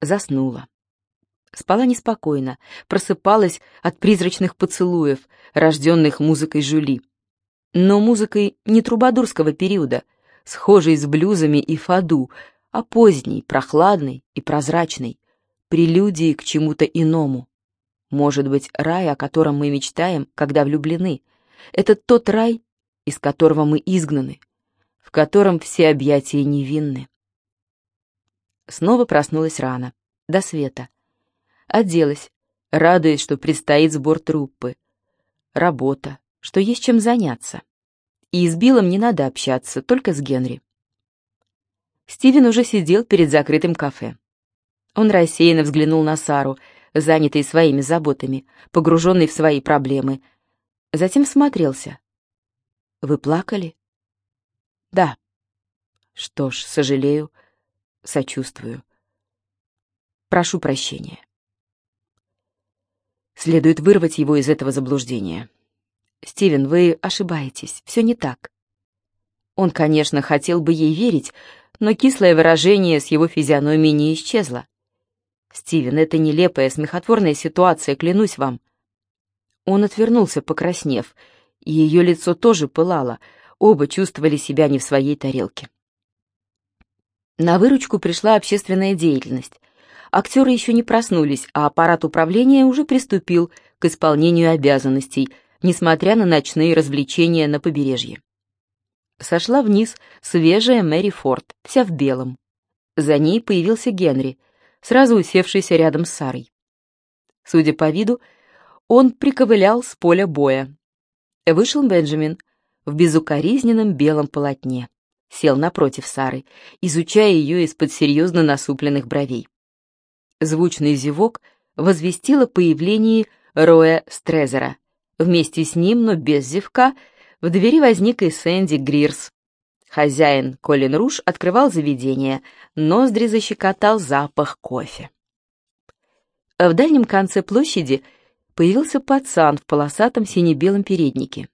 заснула. Спала неспокойно, просыпалась от призрачных поцелуев, рожденных музыкой Жюли. Но музыкой не трубадурского периода, схожей с блюзами и фаду, а поздней, прохладной и прозрачной, прелюдией к чему-то иному. Может быть, рай, о котором мы мечтаем, когда влюблены, это тот рай, из которого мы изгнаны, в котором все объятия невинны. Снова проснулась рано, до света. Оделась, радуясь, что предстоит сбор труппы. Работа, что есть чем заняться. И с Биллом не надо общаться, только с Генри. Стивен уже сидел перед закрытым кафе. Он рассеянно взглянул на Сару, занятый своими заботами, погруженный в свои проблемы. Затем смотрелся. «Вы плакали?» «Да». «Что ж, сожалею, сочувствую. Прошу прощения». Следует вырвать его из этого заблуждения. «Стивен, вы ошибаетесь, все не так». Он, конечно, хотел бы ей верить, но кислое выражение с его физиономией не исчезло. «Стивен, это нелепая, смехотворная ситуация, клянусь вам». Он отвернулся, покраснев, и ее лицо тоже пылало, оба чувствовали себя не в своей тарелке. На выручку пришла общественная деятельность. Актеры еще не проснулись, а аппарат управления уже приступил к исполнению обязанностей, несмотря на ночные развлечения на побережье. Сошла вниз свежая Мэри Форд, вся в белом. За ней появился Генри, сразу усевшийся рядом с Сарой. Судя по виду, он приковылял с поля боя. Вышел Бенджамин в безукоризненном белом полотне. Сел напротив Сары, изучая ее из-под серьезно насупленных бровей. Звучный зевок возвестил о появлении Роя Стрезера. Вместе с ним, но без зевка, в двери возник и Сэнди Грирс. Хозяин Колин Руш открывал заведение, ноздри защекотал запах кофе. В дальнем конце площади появился пацан в полосатом сине-белом переднике.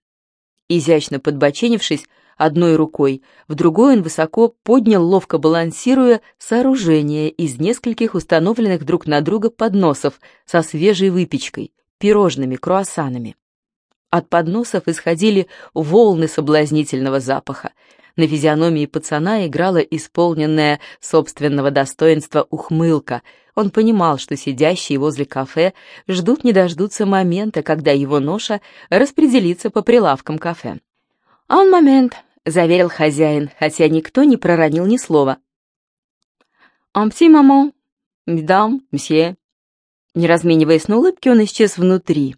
Изящно подбоченившись, одной рукой, в другой он высоко поднял, ловко балансируя, сооружение из нескольких установленных друг на друга подносов со свежей выпечкой, пирожными, круассанами. От подносов исходили волны соблазнительного запаха. На физиономии пацана играла исполненная собственного достоинства ухмылка. Он понимал, что сидящие возле кафе ждут не дождутся момента, когда его ноша распределится по прилавкам кафе. «Он момент», — заверил хозяин, хотя никто не проронил ни слова. «Un petit moment, mesdames, monsieur». Не размениваясь на улыбки, он исчез внутри.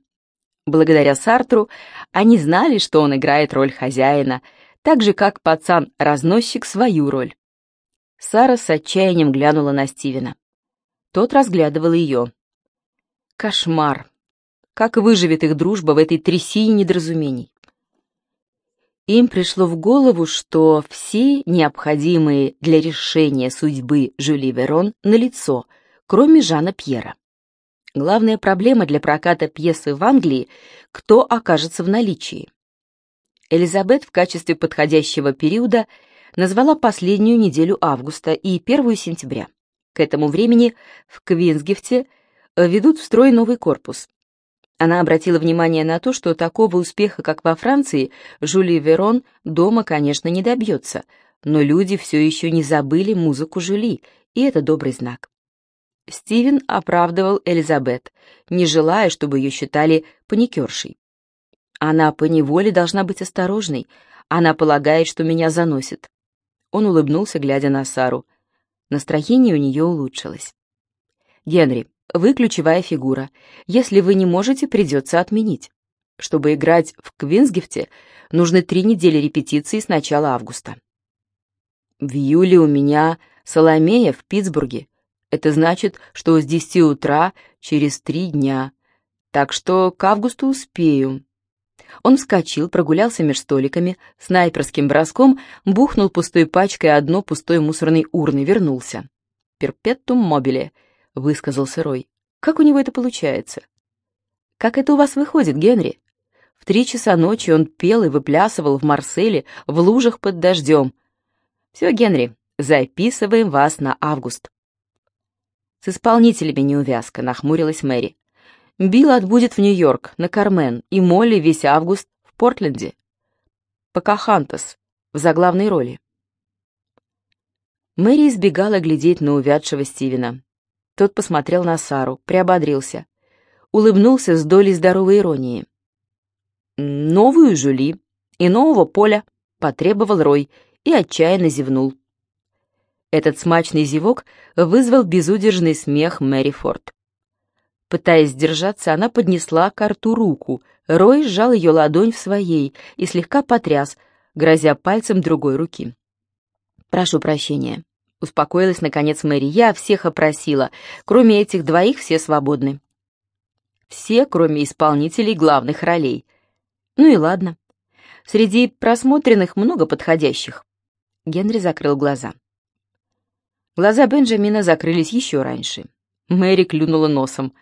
Благодаря Сартру они знали, что он играет роль хозяина, так же, как пацан-разносчик свою роль. Сара с отчаянием глянула на Стивена. Тот разглядывал ее. Кошмар. Как выживет их дружба в этой трясине недоразумений? Им пришло в голову, что все необходимые для решения судьбы Жюли Верон налицо, кроме Жана Пьера. Главная проблема для проката пьесы в Англии — кто окажется в наличии. Элизабет в качестве подходящего периода назвала последнюю неделю августа и первую сентября. К этому времени в Квинсгифте ведут в строй новый корпус. Она обратила внимание на то, что такого успеха, как во Франции, Жюли Верон дома, конечно, не добьется, но люди все еще не забыли музыку Жюли, и это добрый знак. Стивен оправдывал Элизабет, не желая, чтобы ее считали паникершей. Она поневоле должна быть осторожной, она полагает, что меня заносит. Он улыбнулся, глядя на Сару. Настроение у нее улучшилось. «Генри, вы ключевая фигура. Если вы не можете, придется отменить. Чтобы играть в Квинсгифте, нужны три недели репетиции с начала августа. В июле у меня Соломея в Питтсбурге. Это значит, что с десяти утра через три дня. Так что к августу успею. Он вскочил, прогулялся меж столиками, снайперским броском бухнул пустой пачкой одно пустой мусорной урны, вернулся. «Перпетум мобиле», высказался Рой. «Как у него это получается?» «Как это у вас выходит, Генри?» В три часа ночи он пел и выплясывал в Марселе в лужах под дождем. «Все, Генри, записываем вас на август». «С исполнителями неувязка», — нахмурилась Мэри. «Билл отбудет в Нью-Йорк, на Кармен, и Молли весь август в Портленде. Покахантас в заглавной роли». Мэри избегала глядеть на увядшего Стивена. Тот посмотрел на Сару, приободрился. Улыбнулся с долей здоровой иронии. «Новую Жули и нового Поля», — потребовал Рой и отчаянно зевнул. Этот смачный зевок вызвал безудержный смех Мэри Форд. Пытаясь сдержаться, она поднесла к рту руку. Рой сжал ее ладонь в своей и слегка потряс, грозя пальцем другой руки. «Прошу прощения», — успокоилась наконец Мэри. «Я всех опросила. Кроме этих двоих все свободны». «Все, кроме исполнителей главных ролей». «Ну и ладно. Среди просмотренных много подходящих». Генри закрыл глаза. Глаза Бенджамина закрылись еще раньше. Мэри клюнула носом.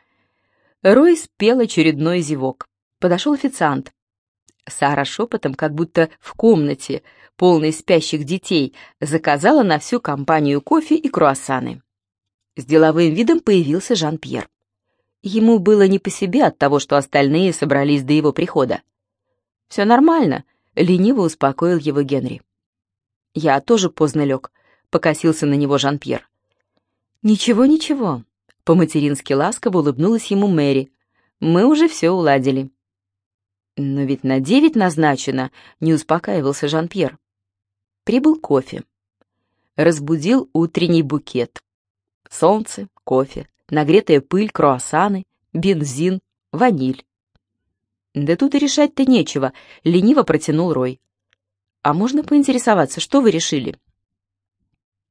Рой спел очередной зевок. Подошел официант. Сара шепотом, как будто в комнате, полной спящих детей, заказала на всю компанию кофе и круассаны. С деловым видом появился Жан-Пьер. Ему было не по себе от того, что остальные собрались до его прихода. «Все нормально», — лениво успокоил его Генри. «Я тоже поздно лег», — покосился на него Жан-Пьер. «Ничего, ничего», — по-матерински ласково улыбнулась ему Мэри. «Мы уже все уладили». «Но ведь на девять назначено», — не успокаивался Жан-Пьер. Прибыл кофе. Разбудил утренний букет. Солнце, кофе, нагретая пыль, круассаны, бензин, ваниль. «Да тут и решать-то нечего», — лениво протянул Рой. «А можно поинтересоваться, что вы решили?»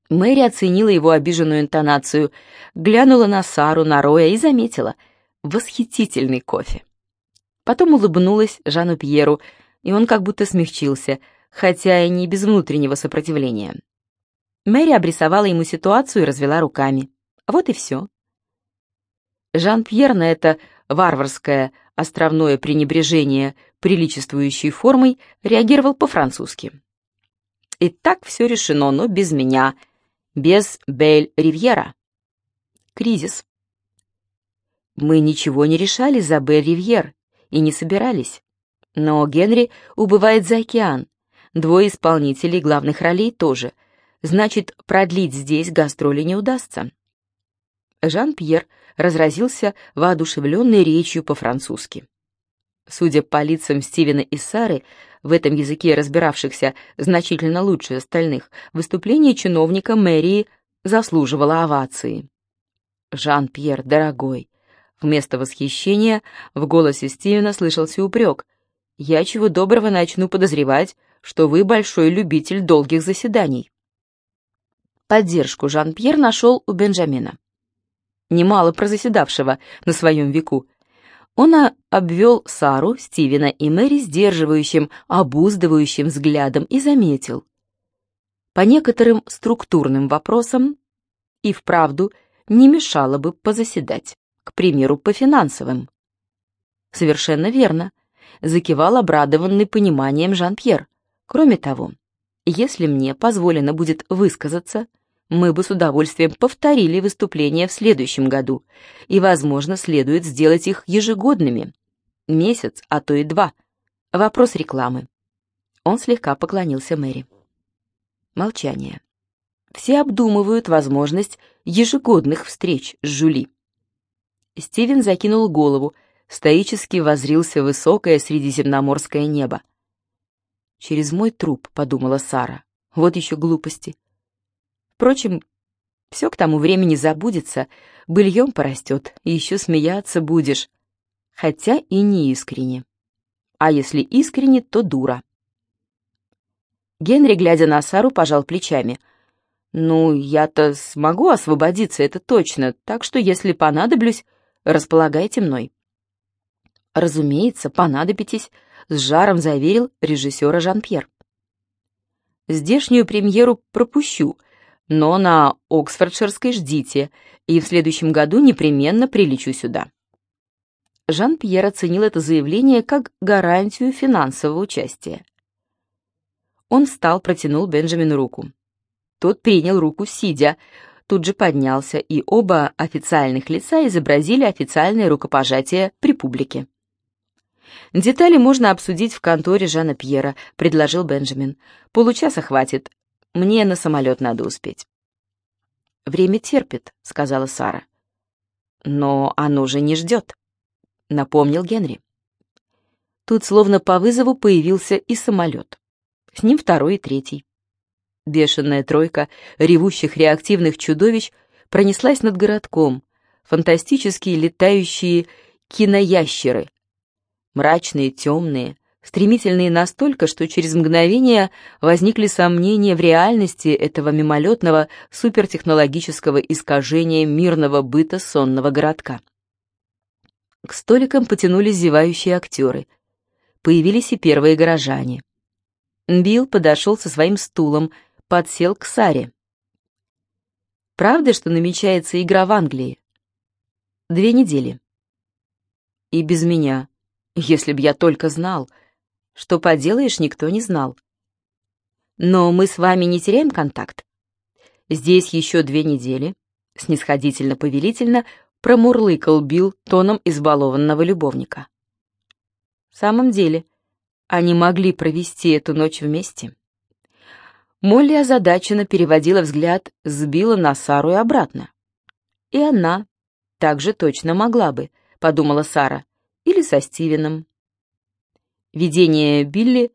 Мэри оценила его обиженную интонацию, глянула на Сару, на Роя и заметила — восхитительный кофе. Потом улыбнулась Жану Пьеру, и он как будто смягчился, хотя и не без внутреннего сопротивления. Мэри обрисовала ему ситуацию и развела руками. Вот и все. Жан-Пьер на это варварское, островное пренебрежение, приличествующей формой, реагировал по-французски. «И так все решено, но без меня», без Бель-Ривьера. Кризис. Мы ничего не решали за Бель-Ривьер и не собирались. Но Генри убывает за океан. Двое исполнителей главных ролей тоже. Значит, продлить здесь гастроли не удастся. Жан-Пьер разразился воодушевленной речью по-французски. Судя по лицам Стивена и Сары, в этом языке разбиравшихся значительно лучше остальных, выступление чиновника мэрии заслуживало овации. «Жан-Пьер, дорогой!» Вместо восхищения в голосе Стивена слышался упрек. «Я чего доброго начну подозревать, что вы большой любитель долгих заседаний». Поддержку Жан-Пьер нашел у Бенджамина. Немало прозаседавшего на своем веку, он обвел Сару, Стивена и Мэри сдерживающим, обуздывающим взглядом и заметил. По некоторым структурным вопросам и вправду не мешало бы позаседать, к примеру, по финансовым. Совершенно верно, закивал обрадованный пониманием Жан-Пьер. Кроме того, если мне позволено будет высказаться, мы бы с удовольствием повторили выступления в следующем году, и, возможно, следует сделать их ежегодными. Месяц, а то и два. Вопрос рекламы. Он слегка поклонился Мэри. Молчание. Все обдумывают возможность ежегодных встреч с Жули. Стивен закинул голову, стоически возрился в высокое средиземноморское небо. «Через мой труп», — подумала Сара. «Вот еще глупости. Впрочем, все к тому времени забудется, быльем порастет, и еще смеяться будешь. Хотя и не искренне. А если искренне, то дура. Генри, глядя на Сару, пожал плечами. «Ну, я-то смогу освободиться, это точно, так что, если понадоблюсь, располагайте мной». «Разумеется, понадобитесь», — с жаром заверил режиссера Жан-Пьер. «Здешнюю премьеру пропущу, но на Оксфордширской ждите, и в следующем году непременно прилечу сюда». Жан-Пьер оценил это заявление как гарантию финансового участия. Он встал, протянул Бенджамину руку. Тот принял руку, сидя, тут же поднялся, и оба официальных лица изобразили официальное рукопожатие при публике. «Детали можно обсудить в конторе Жана Пьера», — предложил Бенджамин. «Получаса хватит. Мне на самолет надо успеть». «Время терпит», — сказала Сара. «Но оно же не ждет», — напомнил Генри. Тут словно по вызову появился и самолет. С ним второй и третий. Бешеная тройка ревущих реактивных чудовищ пронеслась над городком. Фантастические летающие киноящеры. Мрачные, темные, стремительные настолько, что через мгновение возникли сомнения в реальности этого мимолетного супертехнологического искажения мирного быта сонного городка. К столикам потянулись зевающие актеры. Появились и первые горожане. Билл подошел со своим стулом, подсел к Саре. «Правда, что намечается игра в Англии?» «Две недели». «И без меня. Если б я только знал. Что поделаешь, никто не знал. Но мы с вами не теряем контакт. Здесь еще две недели», — снисходительно-повелительно промурлыкал Билл тоном избалованного любовника. «В самом деле, они могли провести эту ночь вместе». Молли озадаченно переводила взгляд с Билла на Сару и обратно. «И она также точно могла бы», — подумала Сара, — «или со Стивеном». Видение Билли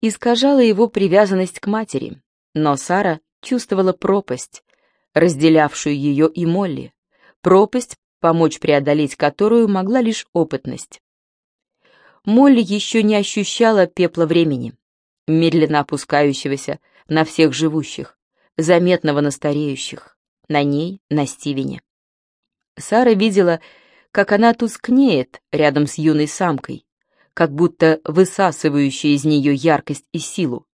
искажало его привязанность к матери, но Сара чувствовала пропасть, разделявшую ее и Молли, пропасть, помочь преодолеть которую могла лишь опытность. Молли еще не ощущала пепла времени, медленно опускающегося на всех живущих, заметного на стареющих, на ней, на Стивене. Сара видела, как она тускнеет рядом с юной самкой, как будто высасывающая из нее яркость и силу.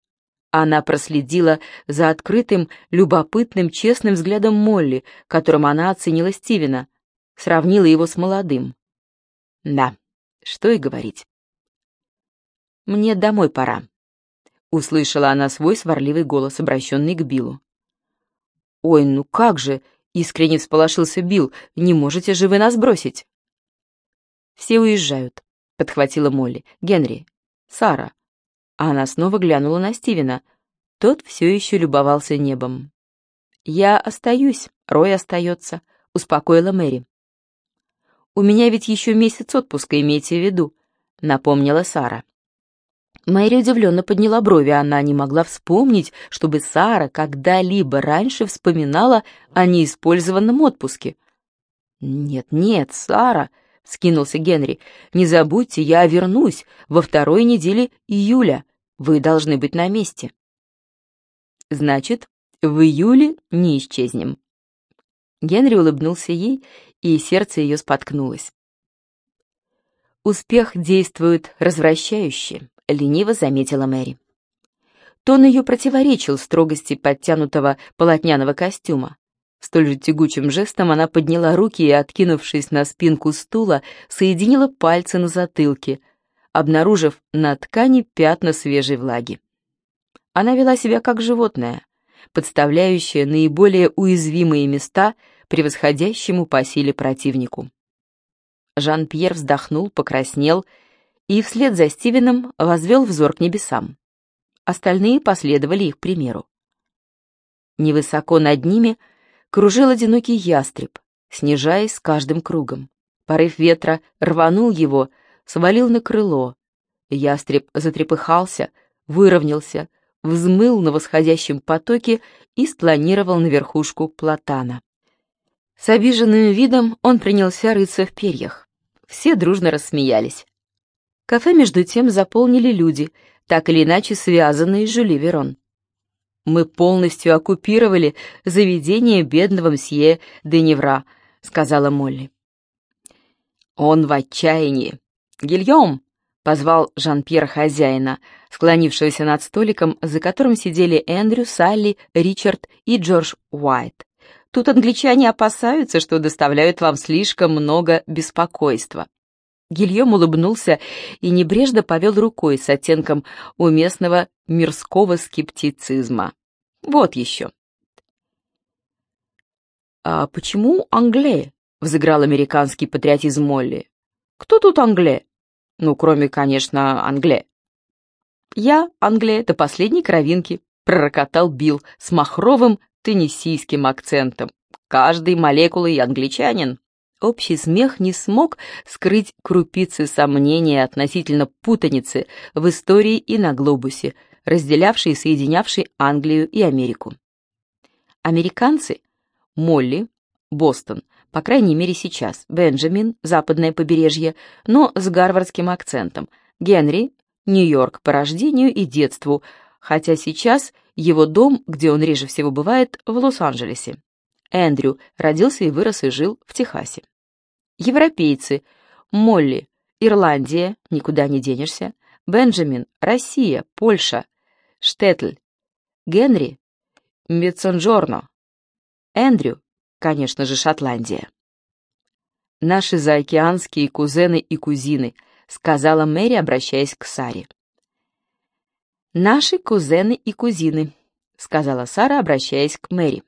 Она проследила за открытым, любопытным, честным взглядом Молли, которым она оценила Стивена, сравнила его с молодым. Да, что и говорить. «Мне домой пора», Услышала она свой сварливый голос, обращенный к Биллу. «Ой, ну как же!» — искренне всполошился Билл. «Не можете же вы нас бросить?» «Все уезжают», — подхватила Молли. «Генри, Сара». А она снова глянула на Стивена. Тот все еще любовался небом. «Я остаюсь, Рой остается», — успокоила Мэри. «У меня ведь еще месяц отпуска, имейте в виду», — напомнила Сара. Мэри удивленно подняла брови, она не могла вспомнить, чтобы Сара когда-либо раньше вспоминала о неиспользованном отпуске. «Нет, нет, Сара», — скинулся Генри, — «не забудьте, я вернусь во второй неделе июля. Вы должны быть на месте». «Значит, в июле не исчезнем». Генри улыбнулся ей, и сердце ее споткнулось. Успех действует развращающе. — лениво заметила Мэри. Тон ее противоречил строгости подтянутого полотняного костюма. Столь же тягучим жестом она подняла руки и, откинувшись на спинку стула, соединила пальцы на затылке, обнаружив на ткани пятна свежей влаги. Она вела себя как животное, подставляющее наиболее уязвимые места превосходящему по силе противнику. Жан-Пьер вздохнул, покраснел и вслед за Стивеном возвел взор к небесам. Остальные последовали их примеру. Невысоко над ними кружил одинокий ястреб, снижаясь с каждым кругом. Порыв ветра рванул его, свалил на крыло. Ястреб затрепыхался, выровнялся, взмыл на восходящем потоке и спланировал на верхушку платана. С обиженным видом он принялся рыться в перьях. Все дружно рассмеялись. Кафе, между тем, заполнили люди, так или иначе связанные с Жюли Верон. «Мы полностью оккупировали заведение бедного мсье Деневра», — сказала Молли. «Он в отчаянии. Гильем!» — позвал Жан-Пьер хозяина, склонившегося над столиком, за которым сидели Эндрю, Салли, Ричард и Джордж Уайт. «Тут англичане опасаются, что доставляют вам слишком много беспокойства». Гильем улыбнулся и небрежно повел рукой с оттенком уместного мирского скептицизма. «Вот еще. «А почему Англия?» — взыграл американский патриотизм Молли. «Кто тут Англия?» «Ну, кроме, конечно, Англия». «Я, Англия, до последней кровинки», — пророкотал Билл с махровым теннисийским акцентом. «Каждый молекулой англичанин». Общий смех не смог скрыть крупицы сомнения относительно путаницы в истории и на глобусе, разделявшей и соединявшей Англию и Америку. Американцы, Молли, Бостон, по крайней мере сейчас, Бенджамин, западное побережье, но с гарвардским акцентом, Генри, Нью-Йорк по рождению и детству, хотя сейчас его дом, где он реже всего бывает, в Лос-Анджелесе. Эндрю родился и вырос и жил в Техасе. Европейцы. Молли. Ирландия. Никуда не денешься. Бенджамин. Россия. Польша. Штетль. Генри. Мецонжорно. Эндрю. Конечно же, Шотландия. «Наши заокеанские кузены и кузины», — сказала Мэри, обращаясь к Саре. «Наши кузены и кузины», — сказала Сара, обращаясь к Мэри.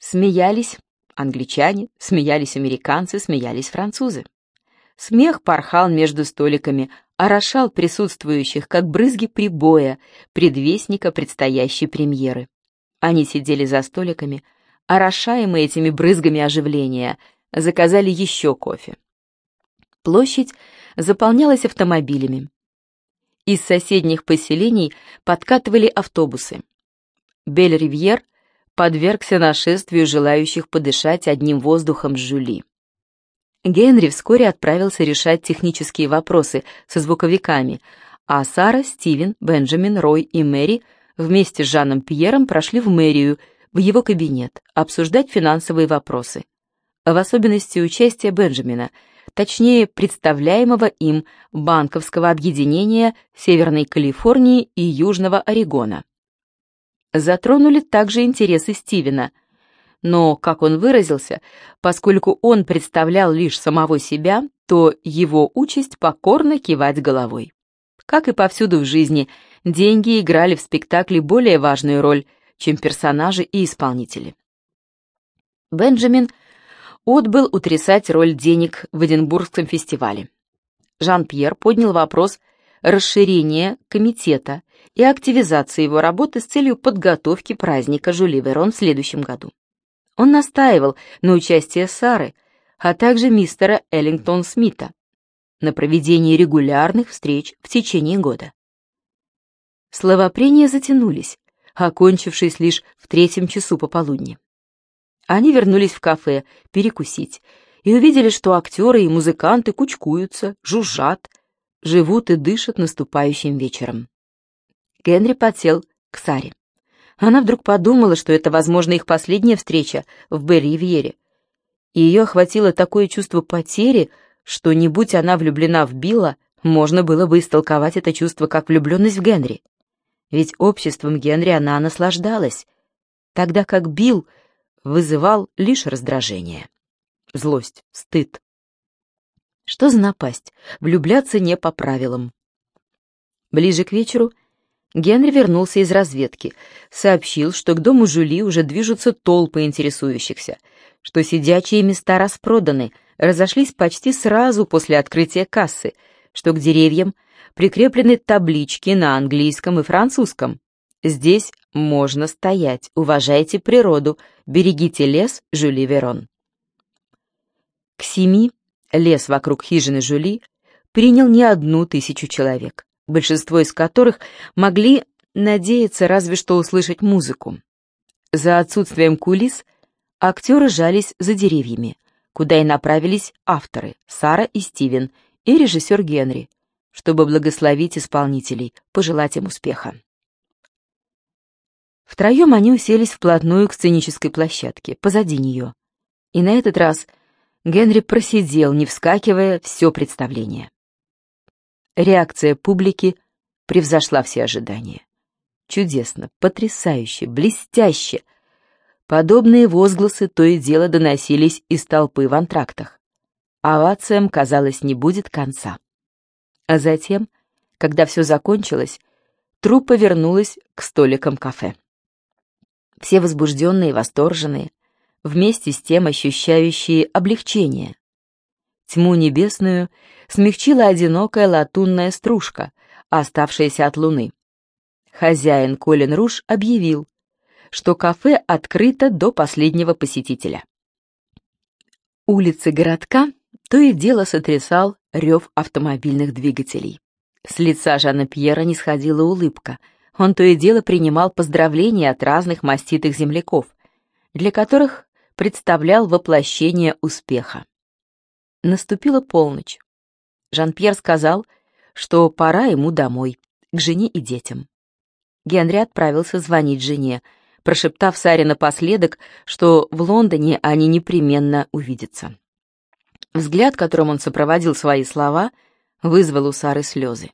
Смеялись англичане, смеялись американцы, смеялись французы. Смех порхал между столиками, орошал присутствующих, как брызги прибоя, предвестника предстоящей премьеры. Они сидели за столиками, орошаемые этими брызгами оживления, заказали еще кофе. Площадь заполнялась автомобилями. Из соседних поселений подкатывали автобусы. Бель-Ривьер подвергся нашествию желающих подышать одним воздухом с Жюли. Генри вскоре отправился решать технические вопросы со звуковиками, а Сара, Стивен, Бенджамин, Рой и Мэри вместе с Жаном Пьером прошли в мэрию, в его кабинет, обсуждать финансовые вопросы. В особенности участие Бенджамина, точнее представляемого им банковского объединения Северной Калифорнии и Южного Орегона затронули также интересы Стивена. Но, как он выразился, поскольку он представлял лишь самого себя, то его участь покорно кивать головой. Как и повсюду в жизни, деньги играли в спектакле более важную роль, чем персонажи и исполнители. Бенджамин отбыл утрясать роль денег в Эдинбургском фестивале. Жан-Пьер поднял вопрос расширения комитета и активизации его работы с целью подготовки праздника Жюли Верон в следующем году. Он настаивал на участии Сары, а также мистера Эллингтон Смита на проведении регулярных встреч в течение года. Словопрения затянулись, окончившись лишь в третьем часу пополудни. Они вернулись в кафе перекусить и увидели, что актеры и музыканты кучкуются, жужжат, живут и дышат наступающим вечером. Генри подсел к Саре. Она вдруг подумала, что это, возможно, их последняя встреча в Берри-Ривьере. И ее охватило такое чувство потери, что, не будь она влюблена в Билла, можно было бы истолковать это чувство как влюбленность в Генри. Ведь обществом Генри она наслаждалась, тогда как Билл вызывал лишь раздражение. Злость, стыд. Что за напасть? Влюбляться не по правилам. Ближе к вечеру Генри вернулся из разведки, сообщил, что к дому Жюли уже движутся толпы интересующихся, что сидячие места распроданы, разошлись почти сразу после открытия кассы, что к деревьям прикреплены таблички на английском и французском. Здесь можно стоять, уважайте природу, берегите лес Жюли Верон. К семи лес вокруг хижины Жюли принял не одну тысячу человек большинство из которых могли надеяться разве что услышать музыку. За отсутствием кулис актеры жались за деревьями, куда и направились авторы Сара и Стивен и режиссер Генри, чтобы благословить исполнителей, пожелать им успеха. Втроем они уселись вплотную к сценической площадке, позади нее. И на этот раз Генри просидел, не вскакивая, все представление. Реакция публики превзошла все ожидания. Чудесно, потрясающе, блестяще. Подобные возгласы то и дело доносились из толпы в антрактах. Овациям, казалось, не будет конца. А затем, когда все закончилось, труппа вернулась к столикам кафе. Все возбужденные, восторженные, вместе с тем ощущающие облегчение. Тьму небесную смягчила одинокая латунная стружка, оставшаяся от луны. Хозяин Колин Руш объявил, что кафе открыто до последнего посетителя. Улицы городка то и дело сотрясал рев автомобильных двигателей. С лица Жана Пьера не сходила улыбка. Он то и дело принимал поздравления от разных маститых земляков, для которых представлял воплощение успеха. Наступила полночь. Жан-Пьер сказал, что пора ему домой, к жене и детям. Генри отправился звонить жене, прошептав Саре напоследок, что в Лондоне они непременно увидятся. Взгляд, которым он сопроводил свои слова, вызвал у Сары слезы.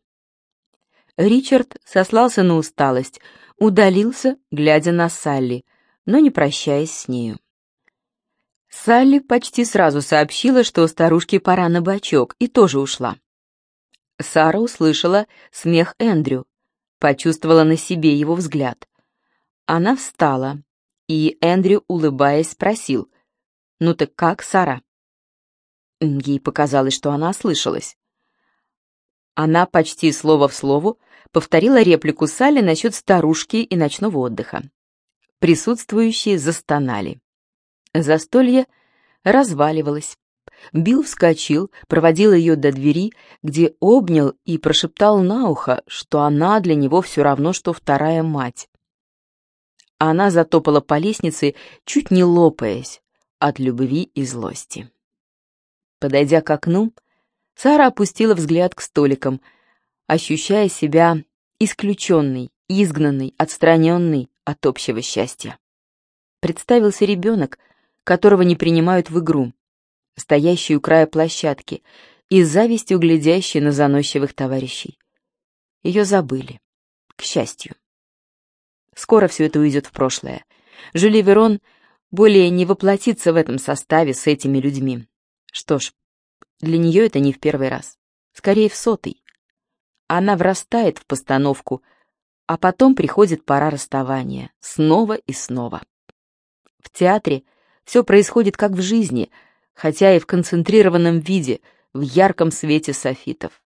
Ричард сослался на усталость, удалился, глядя на Салли, но не прощаясь с нею. Салли почти сразу сообщила, что старушке пора на бочок, и тоже ушла. Сара услышала смех Эндрю, почувствовала на себе его взгляд. Она встала, и Эндрю, улыбаясь, спросил, «Ну так как, Сара?» Ей показалось, что она ослышалась. Она почти слово в слово повторила реплику Салли насчет старушки и ночного отдыха. Присутствующие застонали. Застолье разваливалось. Билл вскочил, проводил ее до двери, где обнял и прошептал на ухо, что она для него все равно, что вторая мать. Она затопала по лестнице, чуть не лопаясь от любви и злости. Подойдя к окну, Сара опустила взгляд к столикам, ощущая себя исключенной, изгнанной, отстраненной от общего счастья. Представился ребенок, которого не принимают в игру, стоящий у края площадки и завистью глядящий на заносчивых товарищей. Ее забыли, к счастью. Скоро все это уйдет в прошлое. Жюли Верон более не воплотится в этом составе с этими людьми. Что ж, для нее это не в первый раз. Скорее, в сотый. Она врастает в постановку, а потом приходит пора расставания. Снова и снова. В театре все происходит как в жизни, хотя и в концентрированном виде, в ярком свете софитов.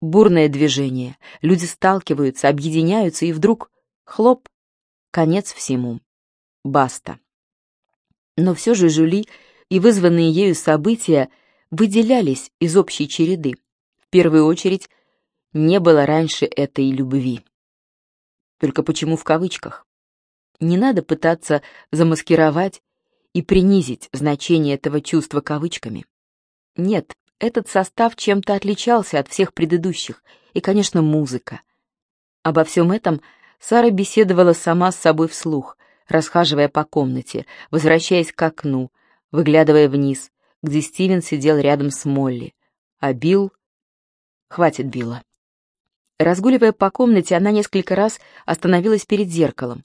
Бурное движение, люди сталкиваются, объединяются, и вдруг — хлоп, конец всему. Баста. Но все же Жюли и вызванные ею события выделялись из общей череды. В первую очередь, не было раньше этой любви. Только почему в кавычках? Не надо пытаться замаскировать и принизить значение этого чувства кавычками. Нет, этот состав чем-то отличался от всех предыдущих, и, конечно, музыка. Обо всем этом Сара беседовала сама с собой вслух, расхаживая по комнате, возвращаясь к окну, выглядывая вниз, где Стивен сидел рядом с Молли, а Билл... Хватит Билла. Разгуливая по комнате, она несколько раз остановилась перед зеркалом,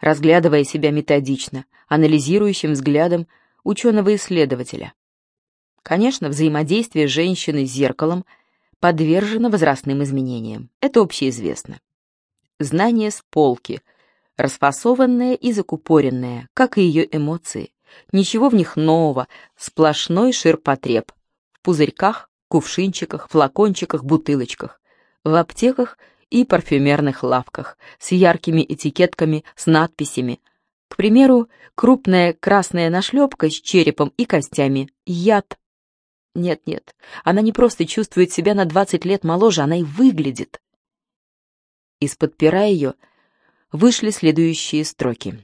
разглядывая себя методично, анализирующим взглядом ученого-исследователя. Конечно, взаимодействие женщины с зеркалом подвержено возрастным изменениям. Это общеизвестно. Знание с полки, расфасованное и закупоренное, как и ее эмоции. Ничего в них нового, сплошной ширпотреб. В пузырьках, кувшинчиках, флакончиках, бутылочках. В аптеках и парфюмерных лавках с яркими этикетками с надписями. К примеру, крупная красная нашлепка с черепом и костями. Яд. Нет-нет, она не просто чувствует себя на 20 лет моложе, она и выглядит. Из-под пера ее вышли следующие строки.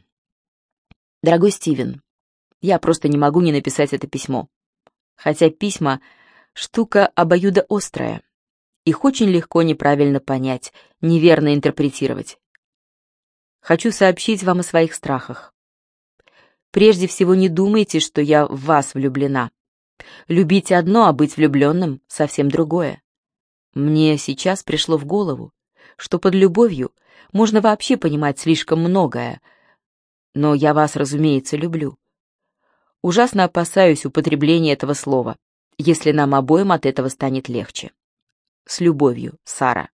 «Дорогой Стивен, я просто не могу не написать это письмо. Хотя письма — штука обоюдоострая. Их очень легко неправильно понять, неверно интерпретировать. Хочу сообщить вам о своих страхах. Прежде всего, не думайте, что я в вас влюблена. Любить одно, а быть влюбленным — совсем другое. Мне сейчас пришло в голову, что под любовью можно вообще понимать слишком многое, но я вас, разумеется, люблю. Ужасно опасаюсь употребления этого слова, если нам обоим от этого станет легче. С любовью, Сара.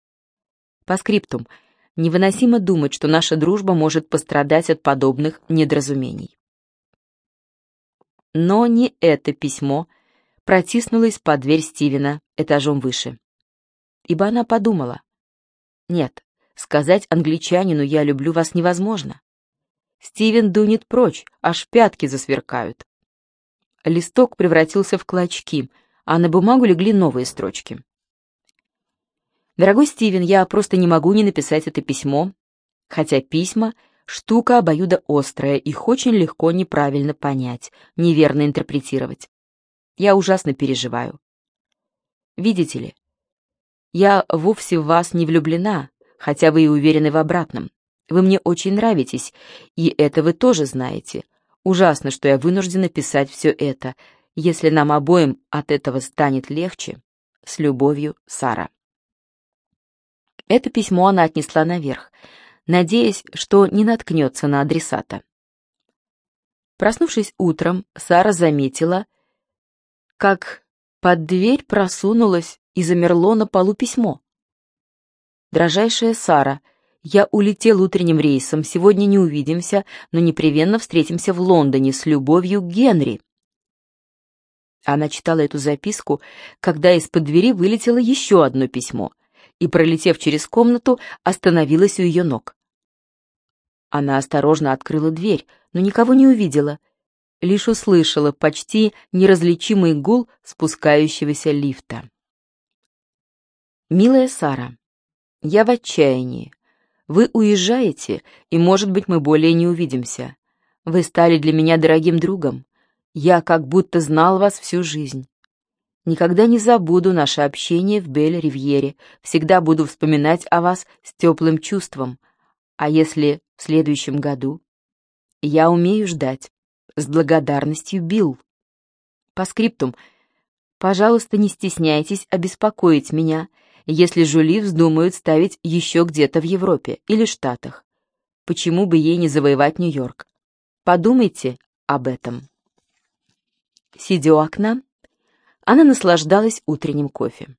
По скриптум. Невыносимо думать, что наша дружба может пострадать от подобных недоразумений. Но не это письмо протиснулось под дверь Стивена этажом выше. Ибо она подумала. Нет, сказать англичанину «я люблю вас» невозможно. Стивен дунет прочь, аж пятки засверкают. Листок превратился в клочки, а на бумагу легли новые строчки. «Дорогой Стивен, я просто не могу не написать это письмо, хотя письма — штука обоюдоострая, их очень легко неправильно понять, неверно интерпретировать. Я ужасно переживаю. Видите ли, я вовсе в вас не влюблена, хотя вы и уверены в обратном. Вы мне очень нравитесь, и это вы тоже знаете. Ужасно, что я вынуждена писать все это. Если нам обоим от этого станет легче. С любовью, Сара. Это письмо она отнесла наверх, надеясь, что не наткнется на адресата. Проснувшись утром, Сара заметила, как под дверь просунулось и замерло на полу письмо. «Дрожайшая Сара», я улетел утренним рейсом, сегодня не увидимся, но непременно встретимся в Лондоне с любовью Генри. Она читала эту записку, когда из-под двери вылетело еще одно письмо и, пролетев через комнату, остановилась у ее ног. Она осторожно открыла дверь, но никого не увидела, лишь услышала почти неразличимый гул спускающегося лифта. «Милая Сара, я в отчаянии. Вы уезжаете, и, может быть, мы более не увидимся. Вы стали для меня дорогим другом. Я как будто знал вас всю жизнь. Никогда не забуду наше общение в Бель-Ривьере, всегда буду вспоминать о вас с теплым чувством. А если в следующем году? Я умею ждать. С благодарностью, Билл. По скриптум. Пожалуйста, не стесняйтесь обеспокоить меня — если Жули вздумают ставить еще где-то в Европе или Штатах. Почему бы ей не завоевать Нью-Йорк? Подумайте об этом. Сидя у окна, она наслаждалась утренним кофе.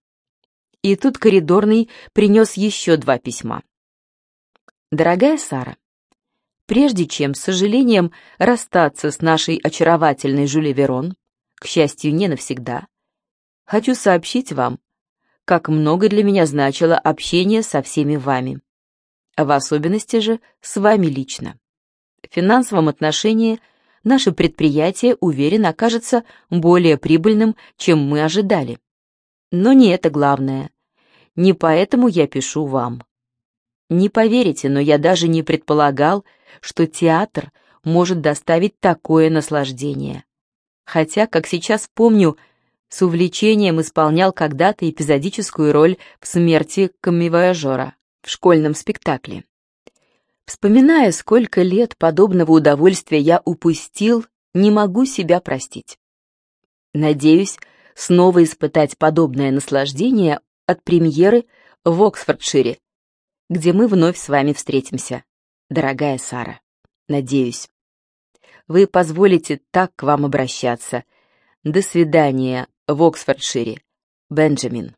И тут коридорный принес еще два письма. «Дорогая Сара, прежде чем с сожалением расстаться с нашей очаровательной Жюли Верон, к счастью, не навсегда, хочу сообщить вам, как много для меня значило общение со всеми вами. В особенности же с вами лично. В финансовом отношении наше предприятие, уверен, окажется более прибыльным, чем мы ожидали. Но не это главное. Не поэтому я пишу вам. Не поверите, но я даже не предполагал, что театр может доставить такое наслаждение. Хотя, как сейчас помню, с увлечением исполнял когда-то эпизодическую роль в смерти камевояжера в школьном спектакле. Вспоминая, сколько лет подобного удовольствия я упустил, не могу себя простить. Надеюсь снова испытать подобное наслаждение от премьеры в Оксфордшире, где мы вновь с вами встретимся, дорогая Сара. Надеюсь. Вы позволите так к вам обращаться. До свидания, в Оксфордшире. Бенджамин.